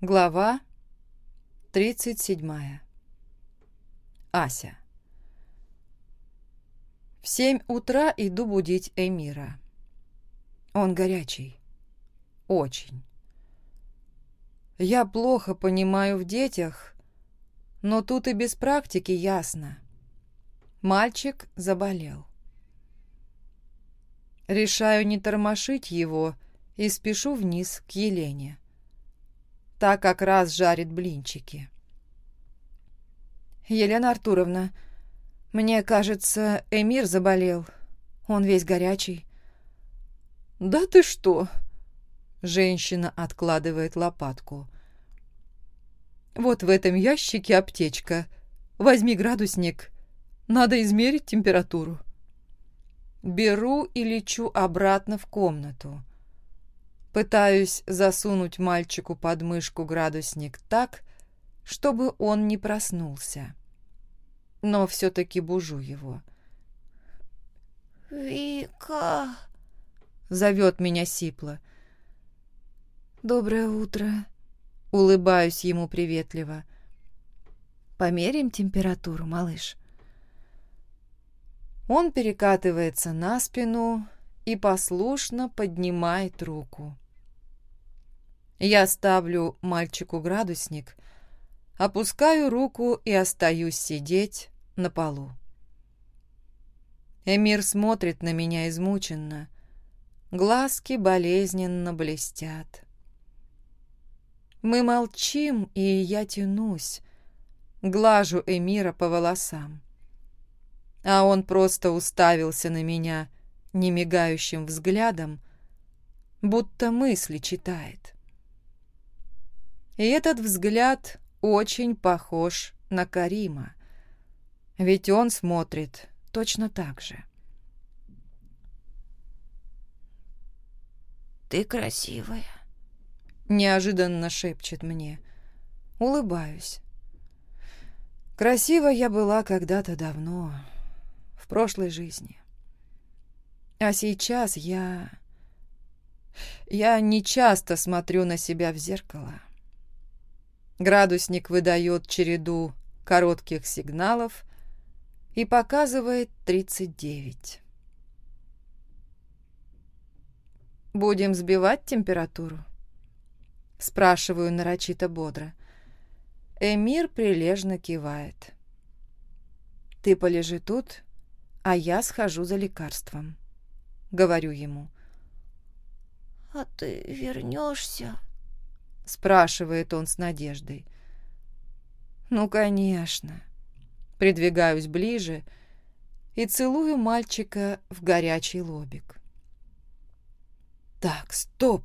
Глава 37. Ася. В семь утра иду будить Эмира. Он горячий. Очень. Я плохо понимаю в детях, но тут и без практики ясно. Мальчик заболел. Решаю не тормошить его и спешу вниз к Елене. Та как раз жарит блинчики. «Елена Артуровна, мне кажется, Эмир заболел. Он весь горячий». «Да ты что?» Женщина откладывает лопатку. «Вот в этом ящике аптечка. Возьми градусник. Надо измерить температуру». Беру и лечу обратно в комнату. Пытаюсь засунуть мальчику под мышку градусник так, чтобы он не проснулся. Но все-таки бужу его. «Вика!» — зовет меня Сипла. «Доброе утро!» — улыбаюсь ему приветливо. «Померим температуру, малыш?» Он перекатывается на спину и послушно поднимает руку. Я ставлю мальчику градусник, опускаю руку и остаюсь сидеть на полу. Эмир смотрит на меня измученно. Глазки болезненно блестят. Мы молчим, и я тянусь, глажу Эмира по волосам а он просто уставился на меня немигающим взглядом, будто мысли читает. И этот взгляд очень похож на Карима, ведь он смотрит точно так же. «Ты красивая», — неожиданно шепчет мне. Улыбаюсь. Красива я была когда-то давно, прошлой жизни. А сейчас я... Я не часто смотрю на себя в зеркало. Градусник выдает череду коротких сигналов и показывает 39. «Будем сбивать температуру?» Спрашиваю нарочито бодро. Эмир прилежно кивает. «Ты полежи тут а я схожу за лекарством. Говорю ему. «А ты вернешься?» спрашивает он с надеждой. «Ну, конечно». Придвигаюсь ближе и целую мальчика в горячий лобик. «Так, стоп!»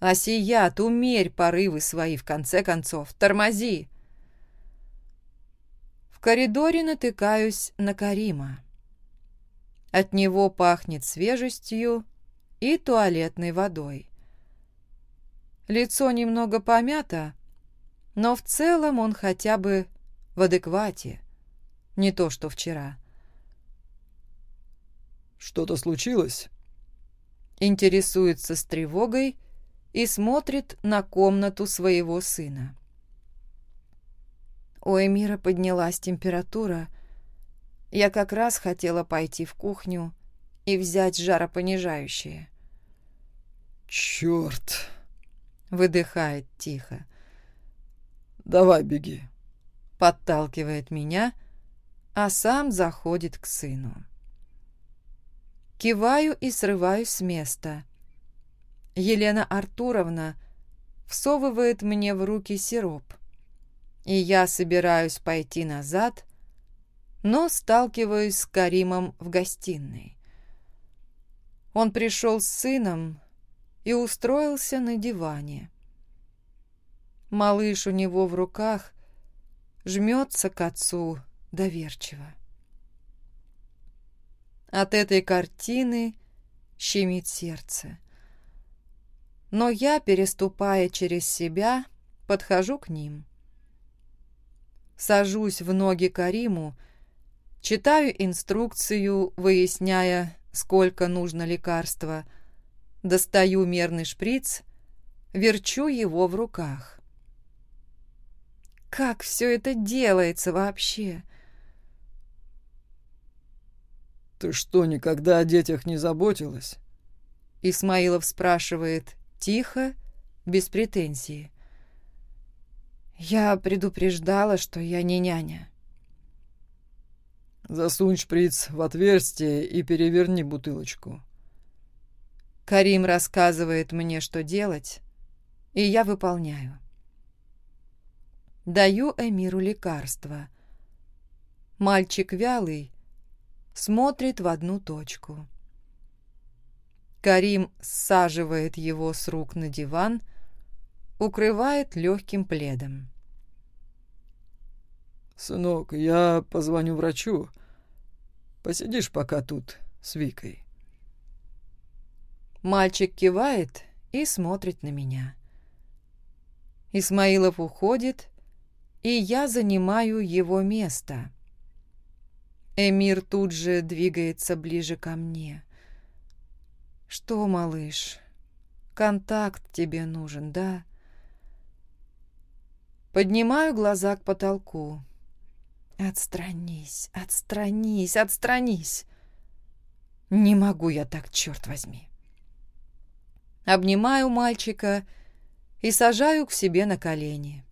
«Асият, умерь порывы свои, в конце концов! Тормози!» В коридоре натыкаюсь на Карима. От него пахнет свежестью и туалетной водой лицо немного помято, но в целом он хотя бы в адеквате, не то что вчера. «Что-то случилось?» Интересуется с тревогой и смотрит на комнату своего сына. У Эмира поднялась температура. Я как раз хотела пойти в кухню и взять жаропонижающее. «Черт!» выдыхает тихо. «Давай беги!» — подталкивает меня, а сам заходит к сыну. Киваю и срываюсь с места. Елена Артуровна всовывает мне в руки сироп и я собираюсь пойти назад, но сталкиваюсь с Каримом в гостиной. Он пришел с сыном и устроился на диване. Малыш у него в руках жмется к отцу доверчиво. От этой картины щемит сердце. Но я, переступая через себя, подхожу к ним. Сажусь в ноги Кариму, читаю инструкцию, выясняя, сколько нужно лекарства – достаю мерный шприц, верчу его в руках. Как все это делается вообще? Ты что, никогда о детях не заботилась? Исмаилов спрашивает тихо, без претензии. Я предупреждала, что я не няня. Засунь шприц в отверстие и переверни бутылочку. Карим рассказывает мне, что делать, и я выполняю. Даю Эмиру лекарство. Мальчик вялый, смотрит в одну точку. Карим саживает его с рук на диван, укрывает легким пледом. «Сынок, я позвоню врачу. Посидишь пока тут с Викой». Мальчик кивает и смотрит на меня. Исмаилов уходит, и я занимаю его место. Эмир тут же двигается ближе ко мне. «Что, малыш, контакт тебе нужен, да?» Поднимаю глаза к потолку. «Отстранись, отстранись, отстранись!» «Не могу я так, черт возьми!» обнимаю мальчика и сажаю к себе на колени.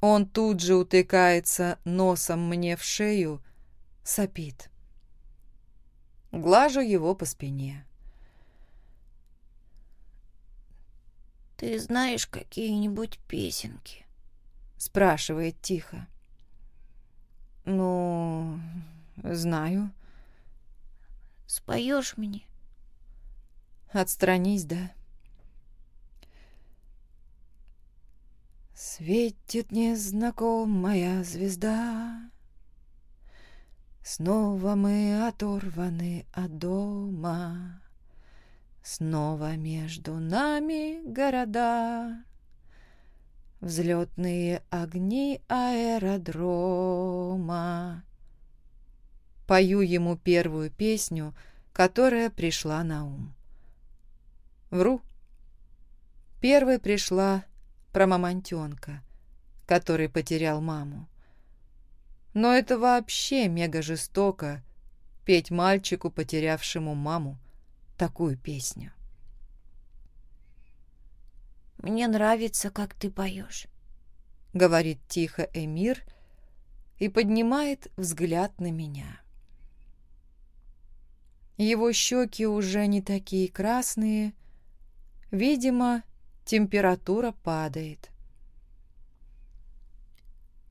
Он тут же утыкается носом мне в шею, сопит. Глажу его по спине. «Ты знаешь какие-нибудь песенки?» — спрашивает тихо. «Ну, знаю». «Споешь мне?» «Отстранись, да?» Светит незнакомая звезда, Снова мы оторваны от дома, Снова между нами города, Взлетные огни аэродрома. Пою ему первую песню, которая пришла на ум. Вру. Первой пришла про мамонтенка, который потерял маму. Но это вообще мега жестоко петь мальчику, потерявшему маму, такую песню. «Мне нравится, как ты поешь», — говорит тихо Эмир и поднимает взгляд на меня. Его щеки уже не такие красные, Видимо, температура падает.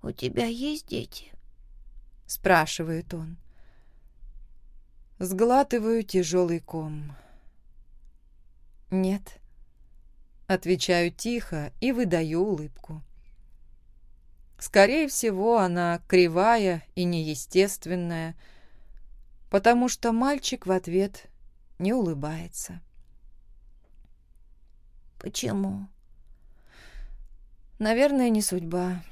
«У тебя есть дети?» — спрашивает он. Сглатываю тяжелый ком. «Нет». Отвечаю тихо и выдаю улыбку. Скорее всего, она кривая и неестественная, потому что мальчик в ответ не улыбается. Почему? Наверное, не судьба.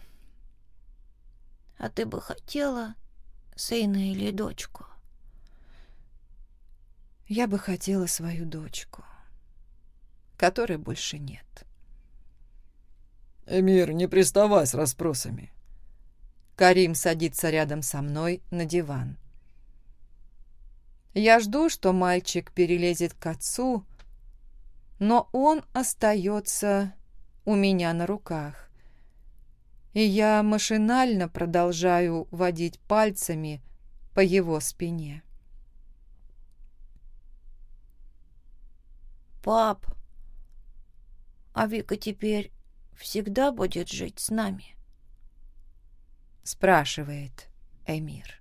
А ты бы хотела сына или дочку? Я бы хотела свою дочку, которой больше нет. Эмир, не приставай с расспросами. Карим садится рядом со мной на диван. Я жду, что мальчик перелезет к отцу, но он остается у меня на руках. И я машинально продолжаю водить пальцами по его спине. «Пап, а Вика теперь всегда будет жить с нами?» спрашивает Эмир.